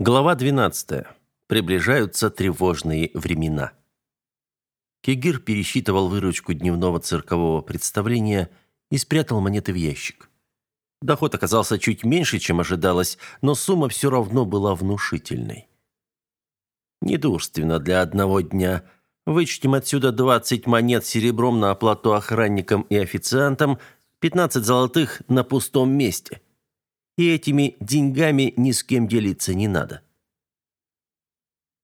Глава 12. Приближаются тревожные времена. Кегир пересчитывал выручку дневного циркового представления и спрятал монеты в ящик. Доход оказался чуть меньше, чем ожидалось, но сумма все равно была внушительной. Недурственно для одного дня. Вычтем отсюда 20 монет серебром на оплату охранникам и официантам, 15 золотых на пустом месте – и этими деньгами ни с кем делиться не надо.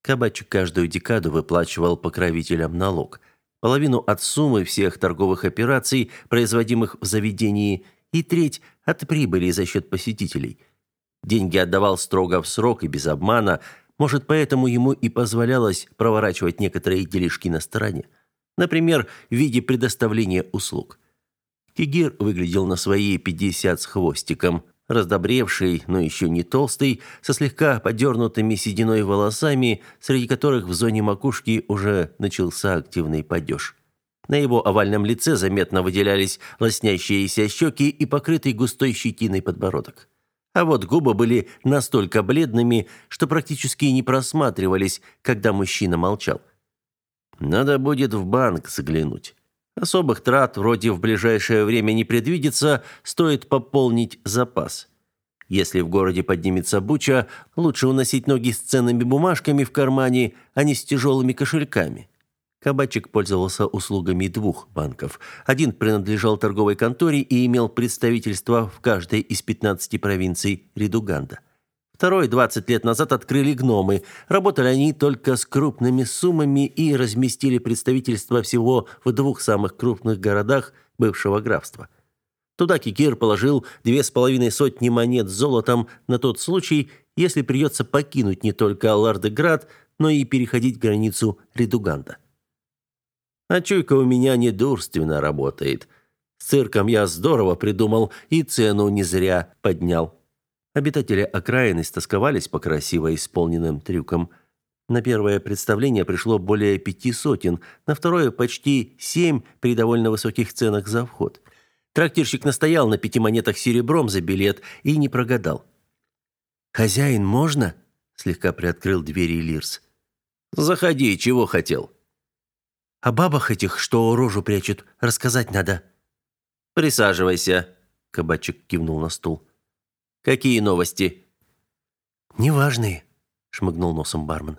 Кабачик каждую декаду выплачивал покровителям налог. Половину от суммы всех торговых операций, производимых в заведении, и треть от прибыли за счет посетителей. Деньги отдавал строго в срок и без обмана, может, поэтому ему и позволялось проворачивать некоторые делишки на стороне. Например, в виде предоставления услуг. Кигир выглядел на свои 50 с хвостиком раздобревший, но еще не толстый, со слегка подернутыми сединой волосами, среди которых в зоне макушки уже начался активный падеж. На его овальном лице заметно выделялись лоснящиеся щеки и покрытый густой щетиной подбородок. А вот губы были настолько бледными, что практически не просматривались, когда мужчина молчал. «Надо будет в банк заглянуть». Особых трат вроде в ближайшее время не предвидится, стоит пополнить запас. Если в городе поднимется буча, лучше уносить ноги с ценными бумажками в кармане, а не с тяжелыми кошельками. Кабачик пользовался услугами двух банков. Один принадлежал торговой конторе и имел представительство в каждой из 15 провинций Редуганда. Второй 20 лет назад открыли гномы. Работали они только с крупными суммами и разместили представительство всего в двух самых крупных городах бывшего графства. Туда Кикир положил две с половиной сотни монет с золотом на тот случай, если придется покинуть не только Лардеград, но и переходить границу Редуганда. А чуйка у меня недурственно работает. С цирком я здорово придумал и цену не зря поднял. Обитатели окраины стосковались по красиво исполненным трюкам. На первое представление пришло более пяти сотен, на второе почти семь при довольно высоких ценах за вход. Трактирщик настоял на пяти монетах серебром за билет и не прогадал. «Хозяин, можно?» – слегка приоткрыл двери Лирс. «Заходи, чего хотел?» «О бабах этих, что рожу прячут, рассказать надо». «Присаживайся», – кабачик кивнул на стул. Какие новости?» «Неважные», — шмыгнул носом бармен.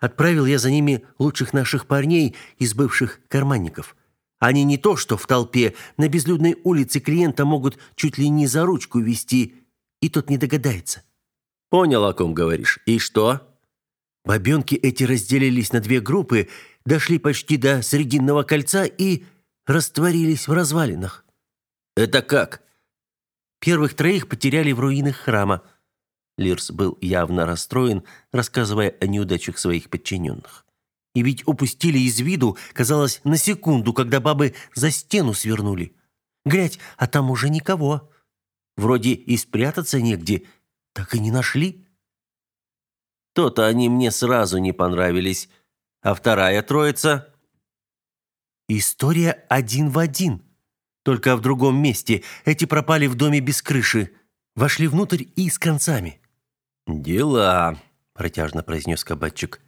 «Отправил я за ними лучших наших парней из бывших карманников. Они не то что в толпе, на безлюдной улице клиента могут чуть ли не за ручку вести, и тот не догадается». «Понял, о ком говоришь. И что?» Бабенки эти разделились на две группы, дошли почти до Срединного кольца и растворились в развалинах. «Это как?» Первых троих потеряли в руинах храма. Лирс был явно расстроен, рассказывая о неудачах своих подчиненных. И ведь упустили из виду, казалось, на секунду, когда бабы за стену свернули. Глядь, а там уже никого. Вроде и спрятаться негде, так и не нашли. То-то они мне сразу не понравились. А вторая троица? История один в один. Только в другом месте. Эти пропали в доме без крыши. Вошли внутрь и с концами». «Дела», – протяжно произнес кабачик.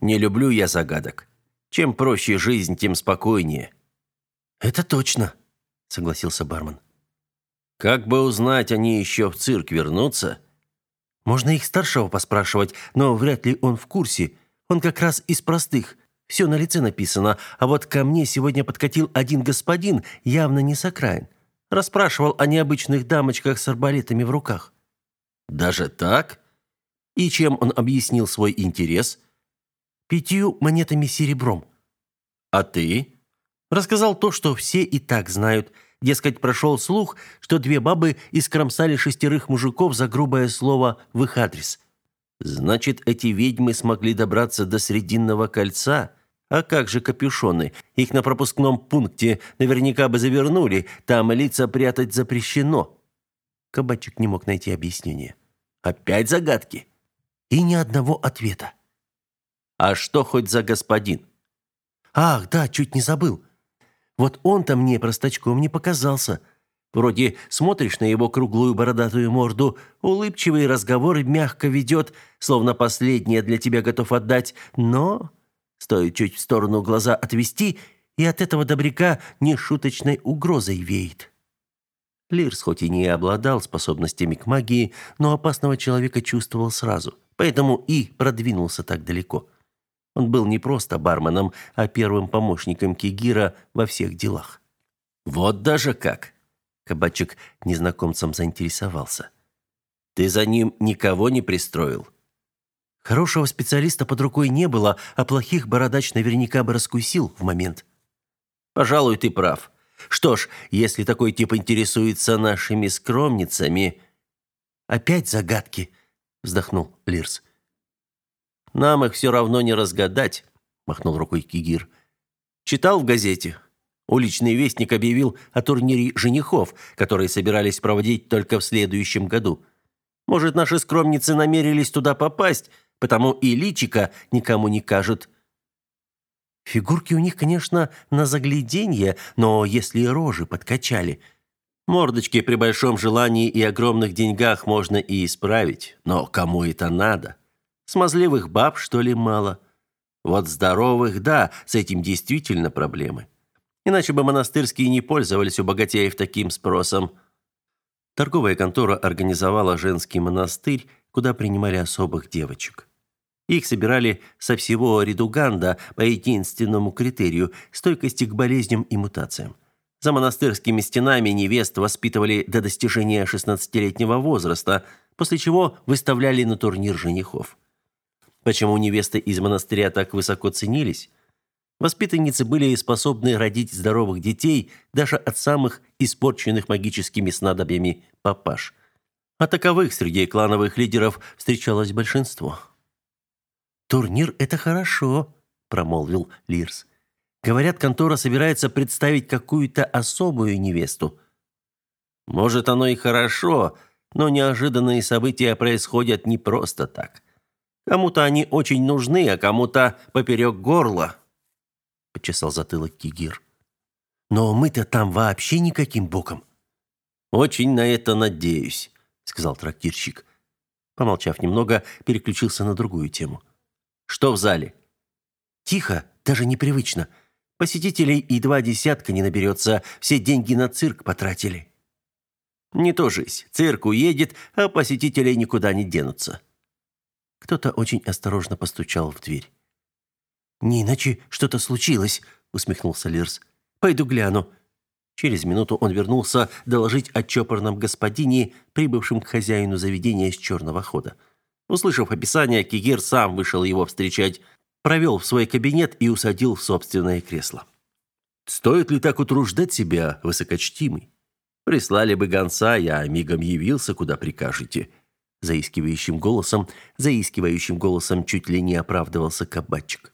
«Не люблю я загадок. Чем проще жизнь, тем спокойнее». «Это точно», – согласился бармен. «Как бы узнать, они еще в цирк вернутся?» «Можно их старшего поспрашивать, но вряд ли он в курсе. Он как раз из простых. Все на лице написано, а вот ко мне сегодня подкатил один господин, явно не с окраин. Расспрашивал о необычных дамочках с арбалетами в руках. Даже так? И чем он объяснил свой интерес? Пятью монетами серебром. А ты? Рассказал то, что все и так знают. Дескать, прошел слух, что две бабы искромсали шестерых мужиков за грубое слово в их адрес. Значит, эти ведьмы смогли добраться до Срединного кольца? А как же капюшоны? Их на пропускном пункте наверняка бы завернули, там лица прятать запрещено. Кабачик не мог найти объяснения. Опять загадки? И ни одного ответа. А что хоть за господин? Ах, да, чуть не забыл. Вот он-то мне простачком не показался. Вроде смотришь на его круглую бородатую морду, улыбчивый разговор мягко ведет, словно последнее для тебя готов отдать, но стоит чуть в сторону глаза отвести, и от этого добряка нешуточной угрозой веет. Лирс хоть и не обладал способностями к магии, но опасного человека чувствовал сразу, поэтому и продвинулся так далеко. Он был не просто барменом, а первым помощником Кигира во всех делах. «Вот даже как!» Кабачик незнакомцем заинтересовался. «Ты за ним никого не пристроил?» Хорошего специалиста под рукой не было, а плохих бородач наверняка бы раскусил в момент. «Пожалуй, ты прав. Что ж, если такой тип интересуется нашими скромницами...» «Опять загадки», — вздохнул Лирс. «Нам их все равно не разгадать», — махнул рукой Кигир. «Читал в газете. Уличный вестник объявил о турнире женихов, который собирались проводить только в следующем году. Может, наши скромницы намерились туда попасть, потому и личика никому не кажут». Фигурки у них, конечно, на загляденье, но если рожи подкачали... Мордочки при большом желании и огромных деньгах можно и исправить, но кому это надо? Смазливых баб, что ли, мало? Вот здоровых, да, с этим действительно проблемы. Иначе бы монастырские не пользовались у богатеев таким спросом. Торговая контора организовала женский монастырь, куда принимали особых девочек. Их собирали со всего Редуганда по единственному критерию – стойкости к болезням и мутациям. За монастырскими стенами невест воспитывали до достижения 16-летнего возраста, после чего выставляли на турнир женихов. Почему невесты из монастыря так высоко ценились? Воспитанницы были способны родить здоровых детей даже от самых испорченных магическими снадобьями папаш. А таковых среди клановых лидеров встречалось большинство. «Турнир – это хорошо», – промолвил Лирс. «Говорят, контора собирается представить какую-то особую невесту». «Может, оно и хорошо, но неожиданные события происходят не просто так. Кому-то они очень нужны, а кому-то поперек горла», – почесал затылок Кигир. «Но мы-то там вообще никаким боком». «Очень на это надеюсь», – сказал трактирщик. Помолчав немного, переключился на другую тему. Что в зале? Тихо, даже непривычно. Посетителей и два десятка не наберется, все деньги на цирк потратили. Не то жизнь. Цирк уедет, а посетителей никуда не денутся. Кто-то очень осторожно постучал в дверь. «Не иначе что-то случилось», — усмехнулся Лирс. «Пойду гляну». Через минуту он вернулся доложить о чопорном господине, прибывшем к хозяину заведения с черного хода. Услышав описание, Кигир сам вышел его встречать, провел в свой кабинет и усадил в собственное кресло. «Стоит ли так утруждать себя, высокочтимый? Прислали бы гонца, я мигом явился, куда прикажете». Заискивающим голосом, заискивающим голосом чуть ли не оправдывался кабачик.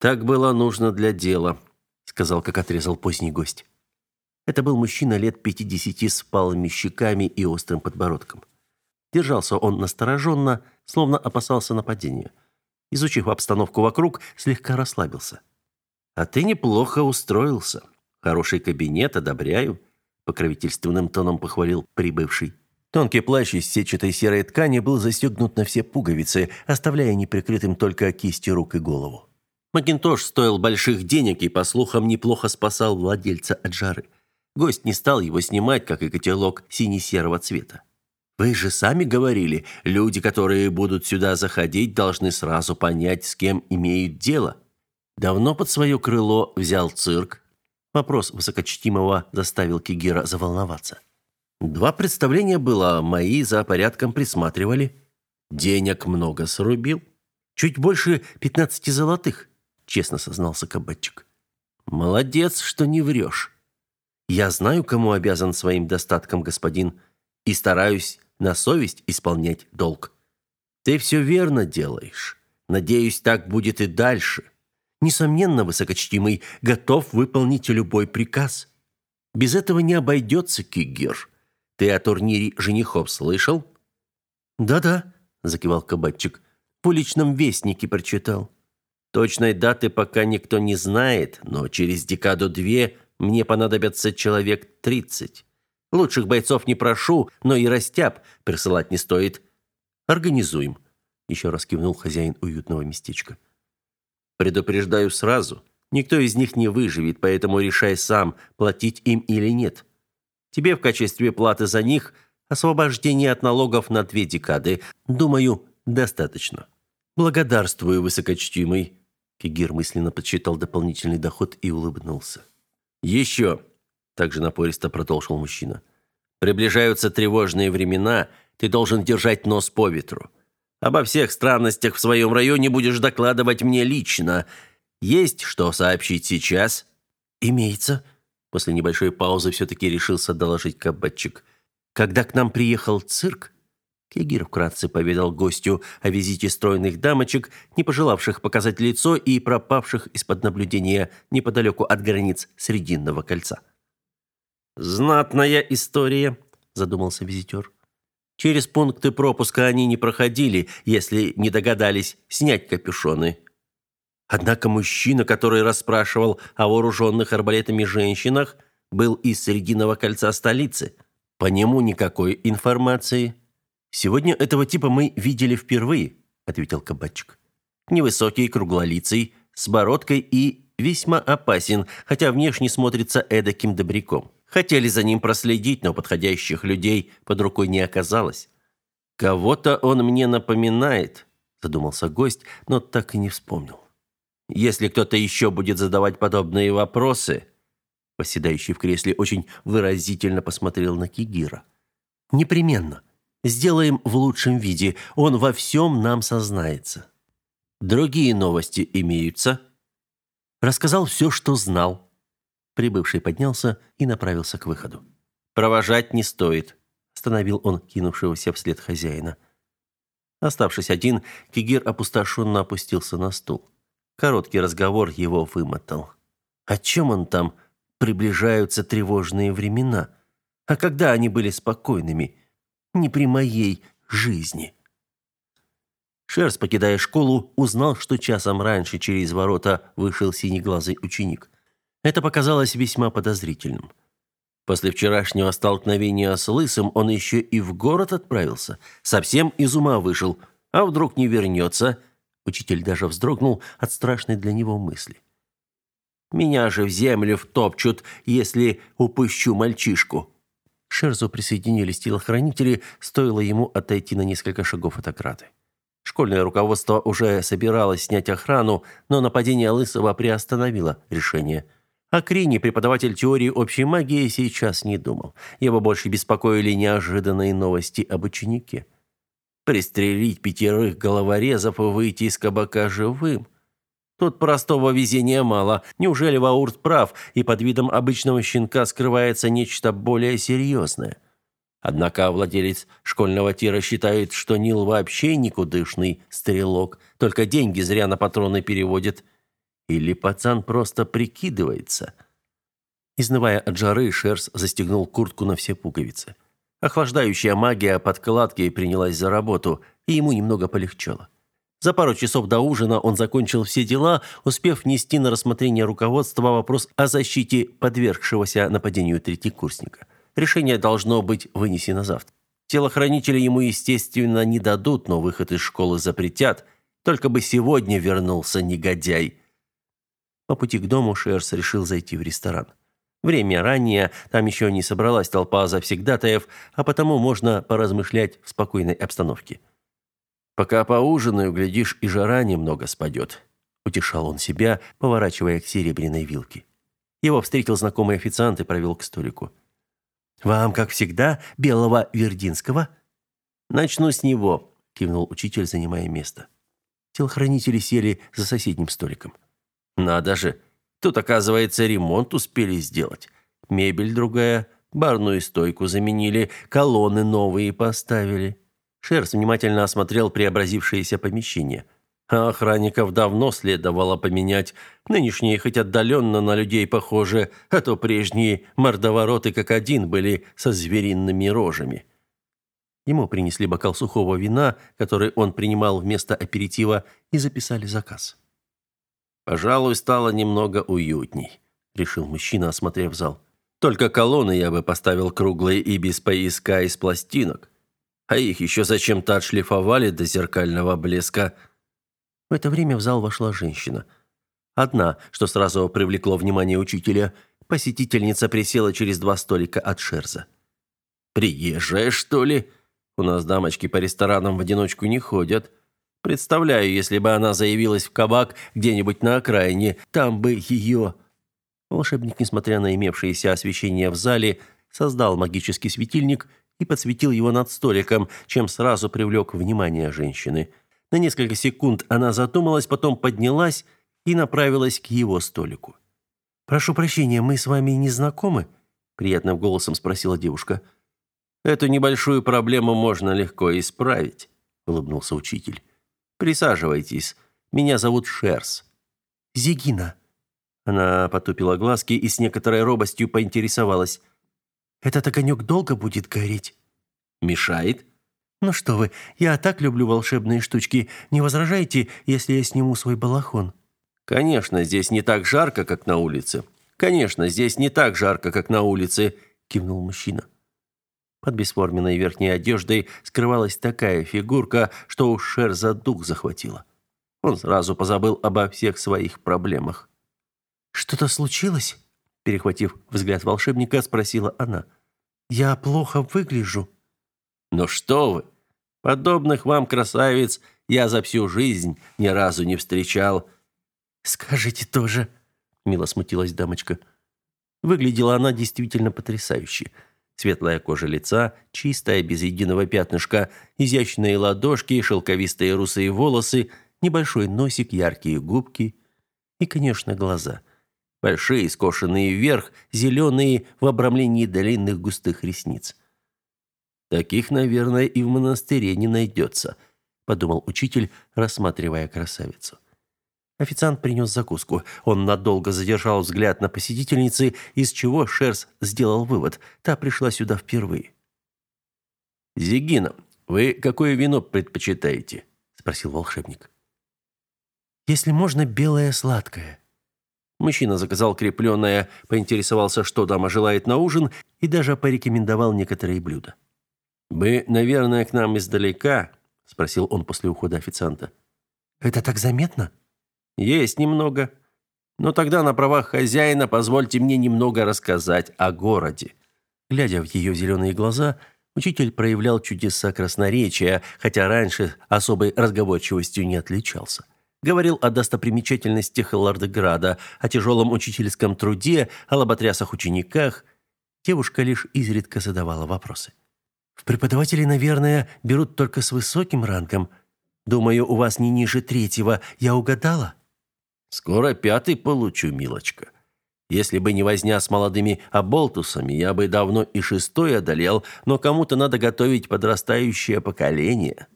«Так было нужно для дела», — сказал, как отрезал поздний гость. Это был мужчина лет пятидесяти с палыми щеками и острым подбородком. Держался он настороженно, словно опасался нападения. Изучив обстановку вокруг, слегка расслабился. «А ты неплохо устроился. Хороший кабинет, одобряю», — покровительственным тоном похвалил прибывший. Тонкий плащ из сетчатой серой ткани был застегнут на все пуговицы, оставляя неприкрытым только кисти рук и голову. Макинтош стоил больших денег и, по слухам, неплохо спасал владельца от жары. Гость не стал его снимать, как и котелок сине-серого цвета. Вы же сами говорили, люди, которые будут сюда заходить, должны сразу понять, с кем имеют дело. Давно под свое крыло взял цирк. Вопрос высокочтимого заставил Кигера заволноваться. Два представления было, мои за порядком присматривали. Денег много срубил. Чуть больше пятнадцати золотых, честно сознался кабачик. Молодец, что не врешь. Я знаю, кому обязан своим достатком, господин, и стараюсь на совесть исполнять долг. Ты все верно делаешь. Надеюсь, так будет и дальше. Несомненно, высокочтимый готов выполнить любой приказ. Без этого не обойдется, Кигер. Ты о турнире женихов слышал? Да-да, закивал кабачик. В уличном вестнике прочитал. Точной даты пока никто не знает, но через декаду-две мне понадобится человек тридцать. Лучших бойцов не прошу, но и растяп присылать не стоит. Организуем, еще раз кивнул хозяин уютного местечка. Предупреждаю сразу, никто из них не выживет, поэтому решай сам, платить им или нет. Тебе в качестве платы за них освобождение от налогов на две декады. Думаю, достаточно. Благодарствую, высокочтимый. Кигир мысленно подсчитал дополнительный доход и улыбнулся. Еще, также напористо продолжил мужчина. Приближаются тревожные времена, ты должен держать нос по ветру. Обо всех странностях в своем районе будешь докладывать мне лично. Есть что сообщить сейчас? Имеется. После небольшой паузы все-таки решился доложить кабачик. Когда к нам приехал цирк, Кегир вкратце поведал гостю о визите стройных дамочек, не пожелавших показать лицо и пропавших из-под наблюдения неподалеку от границ Срединного кольца. «Знатная история», – задумался визитер. «Через пункты пропуска они не проходили, если не догадались снять капюшоны». Однако мужчина, который расспрашивал о вооруженных арбалетами женщинах, был из Срединного кольца столицы. По нему никакой информации. «Сегодня этого типа мы видели впервые», – ответил кабачик. «Невысокий, круглолицый, с бородкой и весьма опасен, хотя внешне смотрится эдаким добряком. Хотели за ним проследить, но подходящих людей под рукой не оказалось. «Кого-то он мне напоминает», – задумался гость, но так и не вспомнил. «Если кто-то еще будет задавать подобные вопросы...» Поседающий в кресле очень выразительно посмотрел на Кигира. «Непременно», Сделаем в лучшем виде. Он во всем нам сознается. Другие новости имеются. Рассказал все, что знал. Прибывший поднялся и направился к выходу. Провожать не стоит, остановил он кинувшегося вслед хозяина. Оставшись один, Кигир опустошенно опустился на стул. Короткий разговор его вымотал. О чем он там? Приближаются тревожные времена. А когда они были спокойными? Не при моей жизни. Шерс, покидая школу, узнал, что часом раньше через ворота вышел синеглазый ученик. Это показалось весьма подозрительным. После вчерашнего столкновения с Лысым он еще и в город отправился. Совсем из ума вышел. А вдруг не вернется? Учитель даже вздрогнул от страшной для него мысли. «Меня же в землю втопчут, если упущу мальчишку», Шерзу присоединились телохранители, стоило ему отойти на несколько шагов от ограды. Школьное руководство уже собиралось снять охрану, но нападение Лысого приостановило решение. О Крине преподаватель теории общей магии сейчас не думал. Его больше беспокоили неожиданные новости об ученике. Пристрелить пятерых головорезов и выйти из кабака живым – Тут простого везения мало. Неужели Ваурт прав, и под видом обычного щенка скрывается нечто более серьезное? Однако владелец школьного тира считает, что Нил вообще никудышный стрелок, только деньги зря на патроны переводит. Или пацан просто прикидывается? Изнывая от жары, Шерс застегнул куртку на все пуговицы. Охлаждающая магия подкладки принялась за работу, и ему немного полегчало. За пару часов до ужина он закончил все дела, успев внести на рассмотрение руководства вопрос о защите подвергшегося нападению третьекурсника. Решение должно быть вынесено завтра. Телохранители ему, естественно, не дадут, но выход из школы запретят. Только бы сегодня вернулся негодяй. По пути к дому Шерс решил зайти в ресторан. Время раннее, там еще не собралась толпа завсегдатаев, а потому можно поразмышлять в спокойной обстановке. Пока поужинаю, глядишь, и жара немного спадет», – утешал он себя, поворачивая к серебряной вилке. Его встретил знакомый официант и провел к столику. «Вам, как всегда, белого вердинского?» «Начну с него», – кивнул учитель, занимая место. Телохранители сели за соседним столиком. «Надо же! Тут, оказывается, ремонт успели сделать. Мебель другая, барную стойку заменили, колонны новые поставили. Шерс внимательно осмотрел преобразившееся помещение. А охранников давно следовало поменять. Нынешние хоть отдаленно на людей похожи, а то прежние мордовороты как один были со звериными рожами. Ему принесли бокал сухого вина, который он принимал вместо аперитива, и записали заказ. «Пожалуй, стало немного уютней», — решил мужчина, осмотрев зал. Только колонны я бы поставил круглые и без пояска из пластинок. А их еще зачем-то отшлифовали до зеркального блеска. В это время в зал вошла женщина. Одна, что сразу привлекло внимание учителя, посетительница присела через два столика от Шерза. «Приезжая, что ли? У нас дамочки по ресторанам в одиночку не ходят. Представляю, если бы она заявилась в кабак где-нибудь на окраине, там бы ее...» Волшебник, несмотря на имевшееся освещение в зале, создал магический светильник и подсветил его над столиком, чем сразу привлек внимание женщины. На несколько секунд она задумалась, потом поднялась и направилась к его столику. «Прошу прощения, мы с вами не знакомы?» – приятным голосом спросила девушка. «Эту небольшую проблему можно легко исправить», – улыбнулся учитель. «Присаживайтесь. Меня зовут Шерс». «Зигина», она потупила глазки и с некоторой робостью поинтересовалась. «Этот огонек долго будет гореть?» «Мешает?» «Ну что вы, я так люблю волшебные штучки. Не возражаете, если я сниму свой балахон?» «Конечно, здесь не так жарко, как на улице. Конечно, здесь не так жарко, как на улице», – кивнул мужчина. Под бесформенной верхней одеждой скрывалась такая фигурка, что у Шерза дух захватило. Он сразу позабыл обо всех своих проблемах. «Что-то случилось?» Перехватив взгляд волшебника, спросила она. «Я плохо выгляжу». «Ну что вы! Подобных вам красавиц я за всю жизнь ни разу не встречал». «Скажите тоже», — мило смутилась дамочка. Выглядела она действительно потрясающе. Светлая кожа лица, чистая, без единого пятнышка, изящные ладошки, шелковистые русые волосы, небольшой носик, яркие губки и, конечно, глаза — большие, скошенные вверх, зеленые в обрамлении длинных густых ресниц. Таких, наверное, и в монастыре не найдется», – подумал учитель, рассматривая красавицу. Официант принес закуску. Он надолго задержал взгляд на посетительницы, из чего Шерс сделал вывод. Та пришла сюда впервые. «Зигина, вы какое вино предпочитаете?» – спросил волшебник. «Если можно, белое сладкое», Мужчина заказал крепленное, поинтересовался, что дама желает на ужин, и даже порекомендовал некоторые блюда. «Вы, наверное, к нам издалека?» – спросил он после ухода официанта. «Это так заметно?» «Есть немного. Но тогда на правах хозяина позвольте мне немного рассказать о городе». Глядя в ее зеленые глаза, учитель проявлял чудеса красноречия, хотя раньше особой разговорчивостью не отличался говорил о достопримечательностях Лардеграда, о тяжелом учительском труде, о лоботрясах-учениках. Девушка лишь изредка задавала вопросы. «В преподаватели, наверное, берут только с высоким рангом. Думаю, у вас не ниже третьего. Я угадала?» «Скоро пятый получу, милочка. Если бы не возня с молодыми оболтусами, я бы давно и шестой одолел, но кому-то надо готовить подрастающее поколение».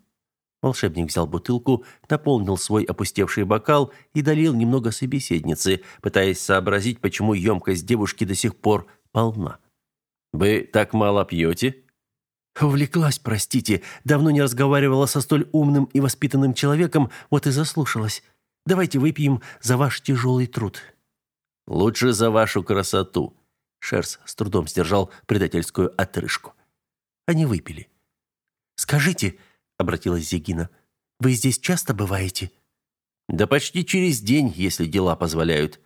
Волшебник взял бутылку, наполнил свой опустевший бокал и долил немного собеседнице, пытаясь сообразить, почему емкость девушки до сих пор полна. «Вы так мало пьете?» «Увлеклась, простите. Давно не разговаривала со столь умным и воспитанным человеком, вот и заслушалась. Давайте выпьем за ваш тяжелый труд». «Лучше за вашу красоту», — Шерс с трудом сдержал предательскую отрыжку. Они выпили. «Скажите», обратилась Зигина. Вы здесь часто бываете? Да почти через день, если дела позволяют.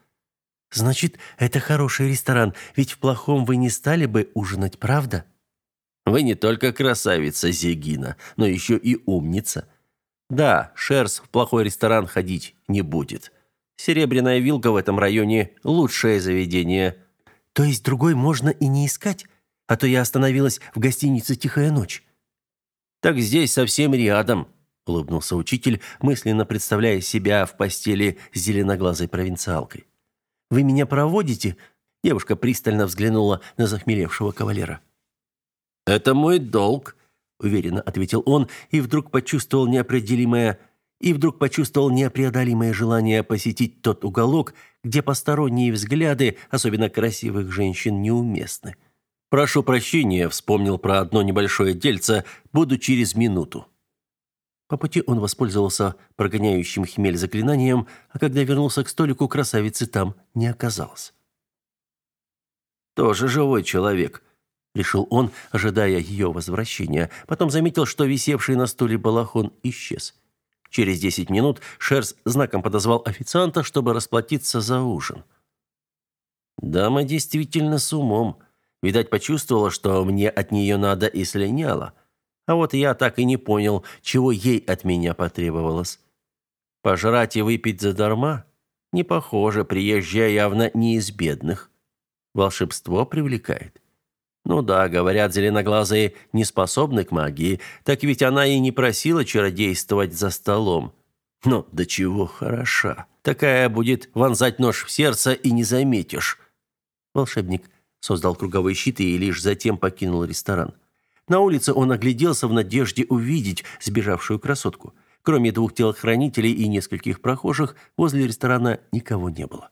Значит, это хороший ресторан, ведь в плохом вы не стали бы ужинать, правда? Вы не только красавица Зигина, но еще и умница. Да, Шерс в плохой ресторан ходить не будет. Серебряная вилка в этом районе лучшее заведение. То есть другой можно и не искать, а то я остановилась в гостинице Тихая ночь. Так здесь совсем рядом, улыбнулся учитель, мысленно представляя себя в постели с зеленоглазой провинциалкой. Вы меня проводите? Девушка пристально взглянула на захмелевшего кавалера. Это мой долг, уверенно ответил он и вдруг почувствовал неопределимое и вдруг почувствовал непреодолимое желание посетить тот уголок, где посторонние взгляды, особенно красивых женщин, неуместны. Прошу прощения, вспомнил про одно небольшое дельце, буду через минуту. По пути он воспользовался прогоняющим хмель заклинанием, а когда вернулся к столику, красавицы там не оказалось. Тоже живой человек, решил он, ожидая ее возвращения. Потом заметил, что висевший на стуле балахон исчез. Через десять минут Шерс знаком подозвал официанта, чтобы расплатиться за ужин. Дама действительно с умом. Видать, почувствовала, что мне от нее надо, и слиняла. А вот я так и не понял, чего ей от меня потребовалось. Пожрать и выпить задарма? Не похоже, приезжая явно не из бедных. Волшебство привлекает. Ну да, говорят, зеленоглазые не способны к магии, так ведь она и не просила чародействовать за столом. Но до чего хороша. Такая будет вонзать нож в сердце и не заметишь. Волшебник создал круговые щиты и лишь затем покинул ресторан. На улице он огляделся в надежде увидеть сбежавшую красотку. Кроме двух телохранителей и нескольких прохожих, возле ресторана никого не было.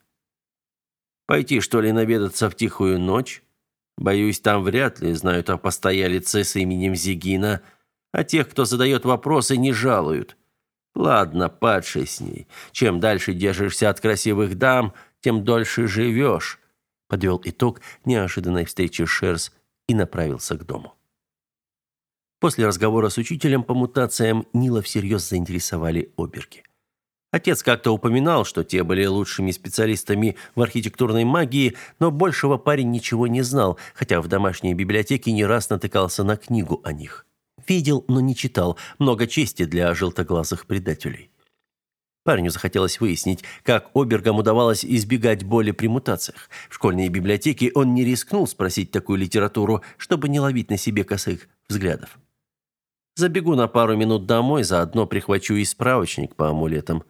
Пойти, что ли, наведаться в тихую ночь? Боюсь, там вряд ли знают о постоялице с именем Зигина, а тех, кто задает вопросы, не жалуют. Ладно, падший с ней. Чем дальше держишься от красивых дам, тем дольше живешь. Подвел итог неожиданной встречи Шерс и направился к дому. После разговора с учителем по мутациям Нила всерьез заинтересовали оберги. Отец как-то упоминал, что те были лучшими специалистами в архитектурной магии, но большего парень ничего не знал, хотя в домашней библиотеке не раз натыкался на книгу о них. Видел, но не читал. Много чести для желтоглазых предателей. Парню захотелось выяснить, как обергам удавалось избегать боли при мутациях. В школьной библиотеке он не рискнул спросить такую литературу, чтобы не ловить на себе косых взглядов. Забегу на пару минут домой, заодно прихвачу и справочник по амулетам.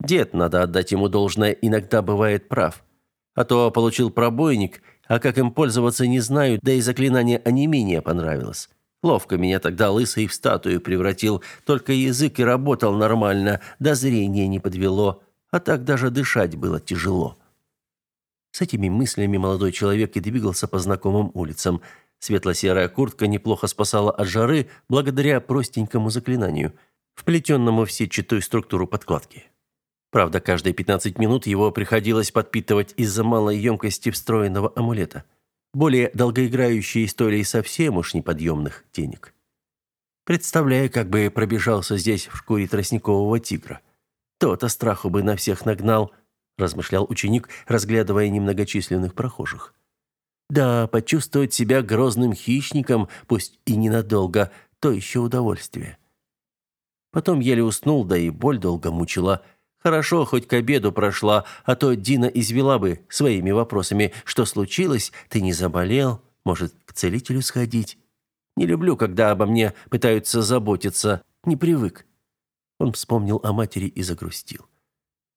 Дед, надо отдать ему должное, иногда бывает прав. А то получил пробойник, а как им пользоваться не знаю, да и заклинание онемения понравилось. Ловко меня тогда лысый в статую превратил, только язык и работал нормально, да зрение не подвело, а так даже дышать было тяжело. С этими мыслями молодой человек и двигался по знакомым улицам. Светло-серая куртка неплохо спасала от жары благодаря простенькому заклинанию, вплетенному в сетчатую структуру подкладки. Правда, каждые 15 минут его приходилось подпитывать из-за малой емкости встроенного амулета – более долгоиграющие истории совсем уж неподъемных денег. Представляю, как бы пробежался здесь в шкуре тростникового тигра. То-то страху бы на всех нагнал, размышлял ученик, разглядывая немногочисленных прохожих. Да, почувствовать себя грозным хищником, пусть и ненадолго, то еще удовольствие. Потом еле уснул, да и боль долго мучила – Хорошо, хоть к обеду прошла, а то Дина извела бы своими вопросами. Что случилось? Ты не заболел? Может, к целителю сходить? Не люблю, когда обо мне пытаются заботиться. Не привык. Он вспомнил о матери и загрустил.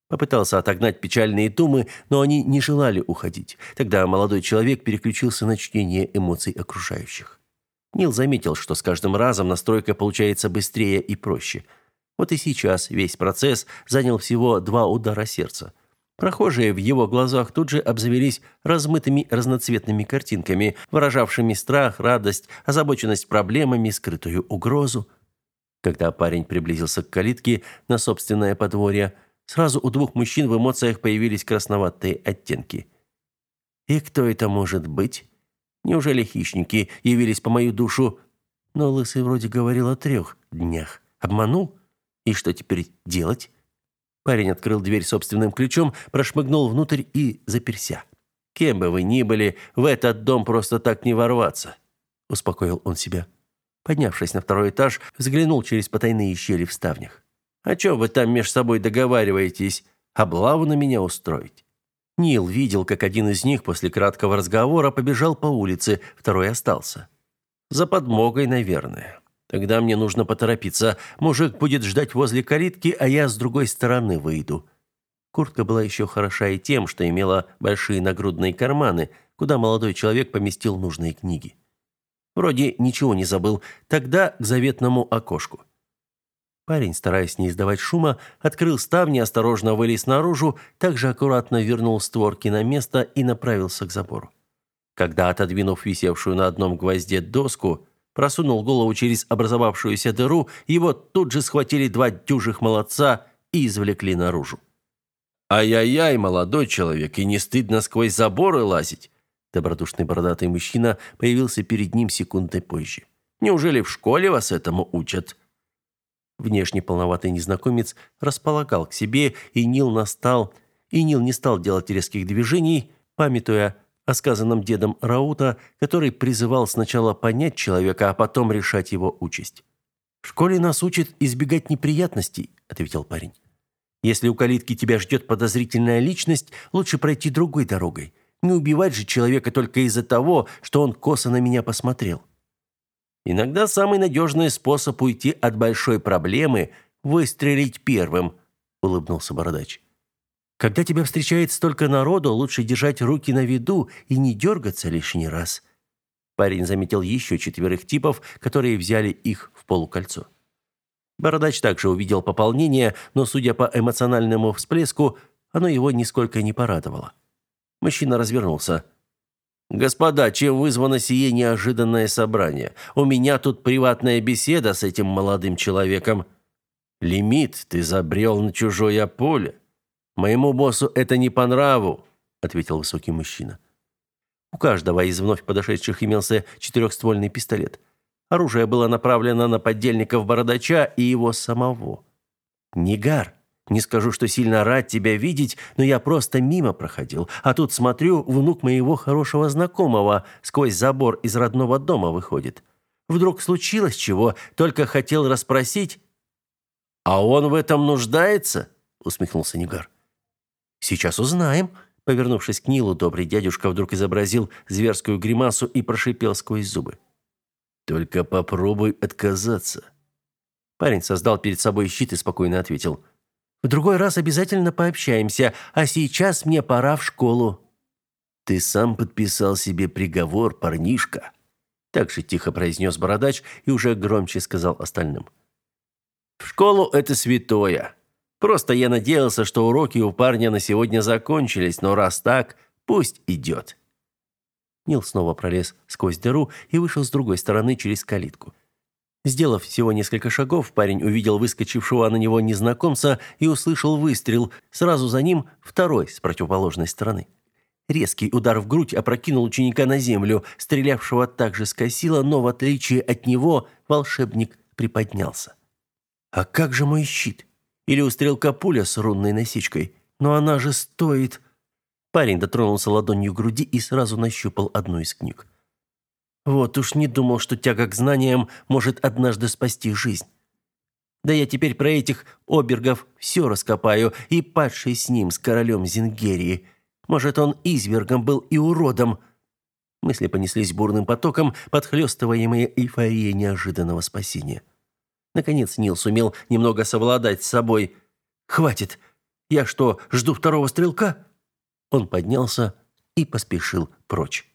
Попытался отогнать печальные думы, но они не желали уходить. Тогда молодой человек переключился на чтение эмоций окружающих. Нил заметил, что с каждым разом настройка получается быстрее и проще – вот и сейчас весь процесс занял всего два удара сердца. Прохожие в его глазах тут же обзавелись размытыми разноцветными картинками, выражавшими страх, радость, озабоченность проблемами, скрытую угрозу. Когда парень приблизился к калитке на собственное подворье, сразу у двух мужчин в эмоциях появились красноватые оттенки. И кто это может быть? Неужели хищники явились по мою душу? Но лысый вроде говорил о трех днях. Обманул? И что теперь делать? Парень открыл дверь собственным ключом, прошмыгнул внутрь и заперся. Кем бы вы ни были, в этот дом просто так не ворваться, успокоил он себя. Поднявшись на второй этаж, взглянул через потайные щели в ставнях. О чем вы там меж собой договариваетесь? Облаву на меня устроить? Нил видел, как один из них после краткого разговора побежал по улице, второй остался. За подмогой, наверное. Тогда мне нужно поторопиться. Мужик будет ждать возле калитки, а я с другой стороны выйду. Куртка была еще хороша и тем, что имела большие нагрудные карманы, куда молодой человек поместил нужные книги. Вроде ничего не забыл. Тогда к заветному окошку. Парень, стараясь не издавать шума, открыл ставни, осторожно вылез наружу, также аккуратно вернул створки на место и направился к забору. Когда, отодвинув висевшую на одном гвозде доску, просунул голову через образовавшуюся дыру, его тут же схватили два дюжих молодца и извлекли наружу. «Ай-яй-яй, молодой человек, и не стыдно сквозь заборы лазить? Добродушный бородатый мужчина появился перед ним секундой позже. «Неужели в школе вас этому учат?» Внешне полноватый незнакомец располагал к себе, и Нил настал, и Нил не стал делать резких движений, памятуя о сказанном дедом Раута, который призывал сначала понять человека, а потом решать его участь. «В школе нас учат избегать неприятностей», — ответил парень. «Если у калитки тебя ждет подозрительная личность, лучше пройти другой дорогой. Не убивать же человека только из-за того, что он косо на меня посмотрел». Иногда самый надежный способ уйти от большой проблемы – выстрелить первым, улыбнулся бородач. Когда тебя встречает столько народу, лучше держать руки на виду и не дергаться лишний раз. Парень заметил еще четверых типов, которые взяли их в полукольцо. Бородач также увидел пополнение, но, судя по эмоциональному всплеску, оно его нисколько не порадовало. Мужчина развернулся. «Господа, чем вызвано сие неожиданное собрание? У меня тут приватная беседа с этим молодым человеком. Лимит, ты забрел на чужое поле. Моему боссу это не по нраву», — ответил высокий мужчина. У каждого из вновь подошедших имелся четырехствольный пистолет. Оружие было направлено на подельников Бородача и его самого. «Нигар!» Не скажу, что сильно рад тебя видеть, но я просто мимо проходил. А тут смотрю, внук моего хорошего знакомого сквозь забор из родного дома выходит. Вдруг случилось чего, только хотел расспросить. А он в этом нуждается? усмехнулся Нигар. Сейчас узнаем. Повернувшись к Нилу, добрый дядюшка вдруг изобразил зверскую гримасу и прошипел сквозь зубы. Только попробуй отказаться. Парень создал перед собой щит и спокойно ответил: в другой раз обязательно пообщаемся, а сейчас мне пора в школу». «Ты сам подписал себе приговор, парнишка», — так же тихо произнес бородач и уже громче сказал остальным. «В школу это святое. Просто я надеялся, что уроки у парня на сегодня закончились, но раз так, пусть идет». Нил снова пролез сквозь дыру и вышел с другой стороны через калитку. Сделав всего несколько шагов, парень увидел выскочившего на него незнакомца и услышал выстрел. Сразу за ним второй с противоположной стороны. Резкий удар в грудь опрокинул ученика на землю. Стрелявшего также скосило, но в отличие от него волшебник приподнялся. «А как же мой щит? Или у стрелка пуля с рунной насечкой? Но она же стоит...» Парень дотронулся ладонью к груди и сразу нащупал одну из книг. Вот уж не думал, что тяга к знаниям может однажды спасти жизнь. Да я теперь про этих обергов все раскопаю, и падший с ним, с королем Зингерии. Может, он извергом был и уродом. Мысли понеслись бурным потоком, подхлёстываемые эйфорией неожиданного спасения. Наконец Нил сумел немного совладать с собой. «Хватит! Я что, жду второго стрелка?» Он поднялся и поспешил прочь.